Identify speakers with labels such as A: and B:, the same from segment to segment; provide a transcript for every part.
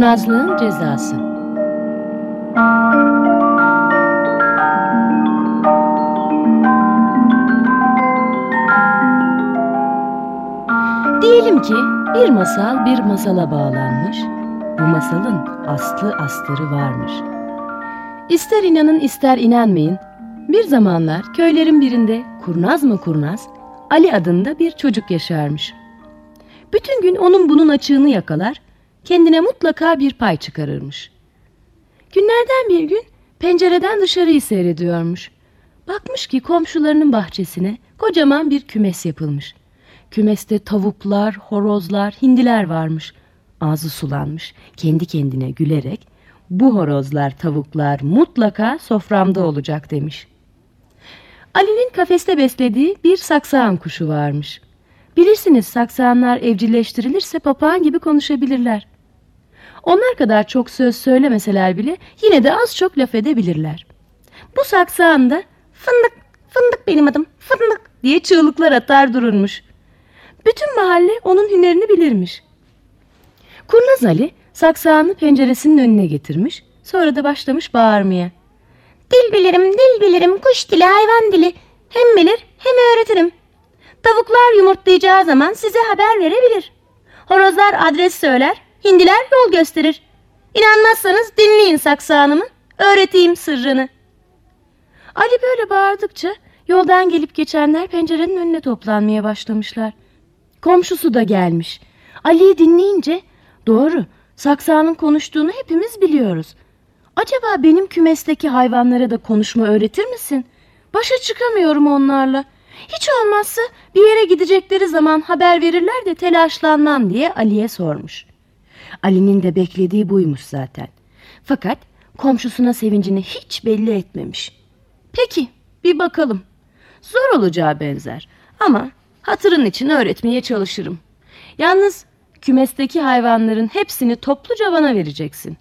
A: Kurnazlığın cezası. Diyelim ki bir masal bir masala bağlanmış. Bu masalın aslı astarı varmış. İster inanın ister inanmayın. Bir zamanlar köylerin birinde kurnaz mı kurnaz Ali adında bir çocuk yaşarmış. Bütün gün onun bunun açığını yakalar, kendine mutlaka bir pay çıkarırmış. Günlerden bir gün pencereden dışarıyı seyrediyormuş. Bakmış ki komşularının bahçesine kocaman bir kümes yapılmış. Kümeste tavuklar, horozlar, hindiler varmış. Ağzı sulanmış, kendi kendine gülerek bu horozlar, tavuklar mutlaka soframda olacak demiş. Ali'nin kafeste beslediği bir saksağan kuşu varmış. Bilirsiniz saksağanlar evcilleştirilirse papağan gibi konuşabilirler. Onlar kadar çok söz söylemeseler bile yine de az çok laf edebilirler. Bu saksağan da fındık, fındık benim adım, fındık diye çığlıklar atar dururmuş. Bütün mahalle onun hünerini bilirmiş. Kurnaz Ali saksağını penceresinin önüne getirmiş, sonra da başlamış bağırmaya. Dil bilirim, dil bilirim, kuş dili, hayvan dili. Hem bilir hem öğretirim. Tavuklar yumurtlayacağı zaman size haber verebilir. Horozlar adres söyler, hindiler yol gösterir. İnanmazsanız dinleyin saksağanımı, öğreteyim sırrını. Ali böyle bağırdıkça yoldan gelip geçenler pencerenin önüne toplanmaya başlamışlar. Komşusu da gelmiş. Ali'yi dinleyince doğru saksağanın konuştuğunu hepimiz biliyoruz. Acaba benim kümesteki hayvanlara da konuşma öğretir misin? Başa çıkamıyorum onlarla. Hiç olmazsa bir yere gidecekleri zaman haber verirler de telaşlanmam diye Ali'ye sormuş. Ali'nin de beklediği buymuş zaten. Fakat komşusuna sevincini hiç belli etmemiş. Peki bir bakalım. Zor olacağı benzer ama hatırın için öğretmeye çalışırım. Yalnız kümesteki hayvanların hepsini topluca bana vereceksin.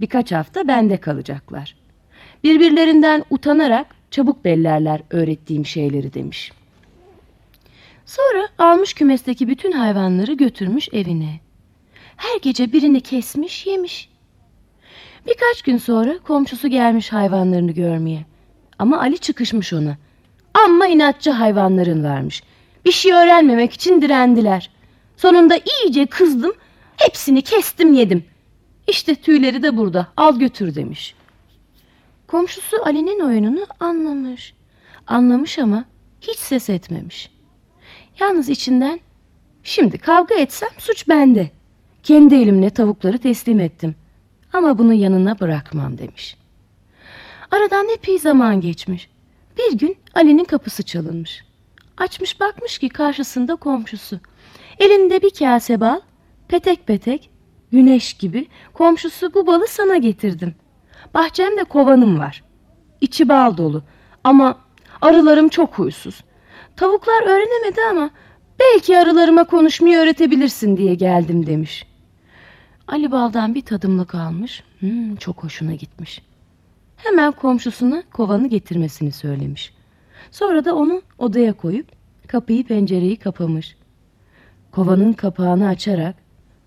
A: Birkaç hafta bende kalacaklar. Birbirlerinden utanarak çabuk bellerler öğrettiğim şeyleri demiş. Sonra almış kümesteki bütün hayvanları götürmüş evine. Her gece birini kesmiş yemiş. Birkaç gün sonra komşusu gelmiş hayvanlarını görmeye. Ama Ali çıkışmış ona. Amma inatçı hayvanların varmış. Bir şey öğrenmemek için direndiler. Sonunda iyice kızdım. Hepsini kestim yedim. İşte tüyleri de burada. Al götür demiş. Komşusu Ali'nin oyununu anlamış. Anlamış ama hiç ses etmemiş. Yalnız içinden şimdi kavga etsem suç bende. Kendi elimle tavukları teslim ettim. Ama bunu yanına bırakmam demiş. Aradan epey zaman geçmiş. Bir gün Ali'nin kapısı çalınmış. Açmış bakmış ki karşısında komşusu. Elinde bir kase bal, petek petek, güneş gibi komşusu bu balı sana getirdim. Bahçemde kovanım var. İçi bal dolu ama arılarım çok huysuz. Tavuklar öğrenemedi ama belki arılarıma konuşmayı öğretebilirsin diye geldim demiş. Ali baldan bir tadımlık almış. Hmm, çok hoşuna gitmiş. Hemen komşusuna kovanı getirmesini söylemiş. Sonra da onu odaya koyup kapıyı pencereyi kapamış. Kovanın kapağını açarak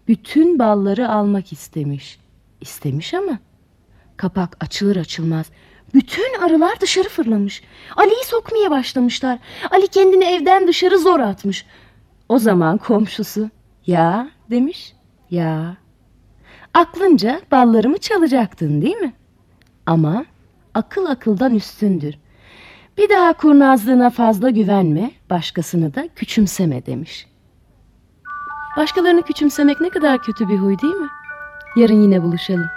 A: bütün balları almak istemiş. İstemiş ama kapak açılır açılmaz bütün arılar dışarı fırlamış. Ali'yi sokmaya başlamışlar. Ali kendini evden dışarı zor atmış. O zaman komşusu ya demiş ya. Aklınca ballarımı çalacaktın değil mi? Ama akıl akıldan üstündür. Bir daha kurnazlığına fazla güvenme, başkasını da küçümseme demiş. Başkalarını küçümsemek ne kadar kötü bir huy değil mi? Yarın yine buluşalım.